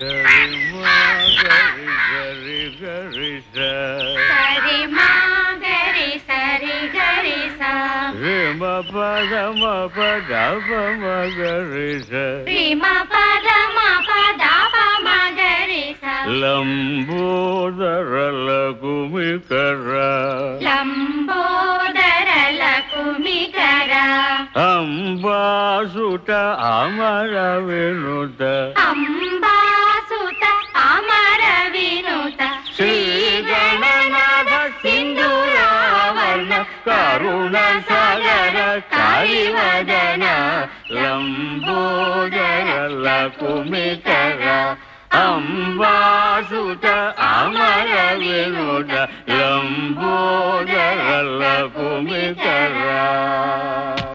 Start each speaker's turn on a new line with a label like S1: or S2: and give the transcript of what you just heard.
S1: సరి మా గరి గరి గరి స
S2: సరి మా గరి సరి గరి సా
S1: రే మ పద మ పద ప మ గరి స
S2: రి మ పద మ పద ప మ గరి సా
S1: లంబోదర లఘుమికర
S2: లంబోదర లకుమికర
S1: అంబాసుట అమర వినుత.
S2: అంబాసుత करुणसागर कालिवदन
S1: लम्बोदरल कुमितर अम्बासुत अमर विनुद लम्बोदरल कुमितर